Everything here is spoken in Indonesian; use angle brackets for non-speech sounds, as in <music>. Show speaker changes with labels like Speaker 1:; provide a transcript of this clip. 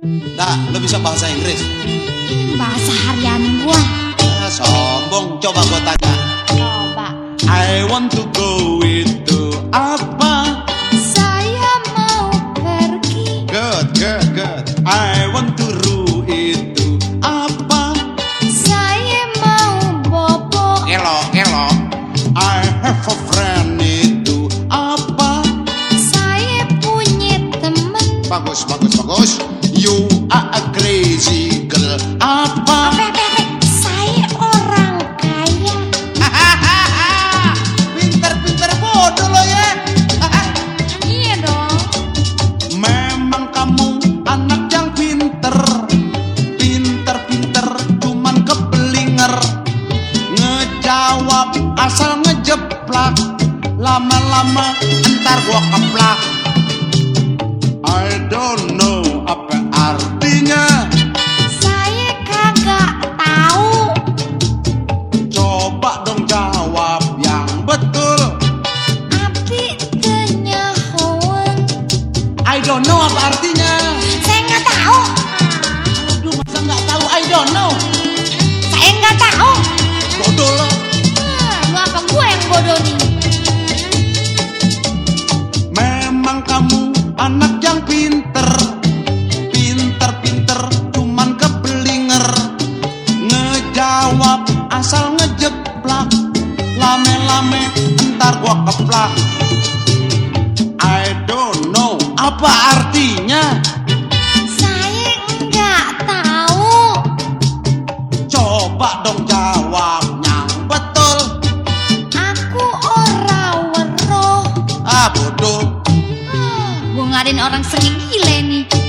Speaker 1: Nah, lo bisa bahasa Inggris?
Speaker 2: Bahasa harian gua.
Speaker 1: Ah, sombong, coba gua tanya.
Speaker 2: Coba.
Speaker 1: I want to go itu apa?
Speaker 2: Saya mau pergi.
Speaker 1: Good, good, good. I want to ru itu apa?
Speaker 2: Saya mau bobo.
Speaker 1: Elo, elo. I have a friend itu apa?
Speaker 2: Saya punya temen.
Speaker 1: Bagus, bagus, bagus. You are a crazy girl. Apa?
Speaker 2: Apa, apa, apa? Saya orang kaya. <laughs>
Speaker 1: Pinter-pinter bodoh lo ya.
Speaker 2: Iya dong.
Speaker 1: Memang kamu anak yang pinter Pinter-pinter cuman kebelinger Ngejawab asal ngejeplak Lama-lama entar gua keplak I don't don't know apa artinya.
Speaker 2: Saya nggak tahu.
Speaker 1: Aduh masa nggak tahu? I don't know.
Speaker 2: Saya nggak tahu.
Speaker 1: Bodoh lo
Speaker 2: Ah, Lu apa gue yang bodoh nih?
Speaker 1: Memang kamu anak yang pinter. Pinter-pinter cuman kebelinger Ngejawab asal ngejeplak. Lame-lame entar gua keplak apa artinya
Speaker 2: Saya nggak tahu.
Speaker 1: Coba dong jawabnya betul
Speaker 2: Aku orang weruh.
Speaker 1: Ah bodoh
Speaker 2: ngadain orang sering gile nih.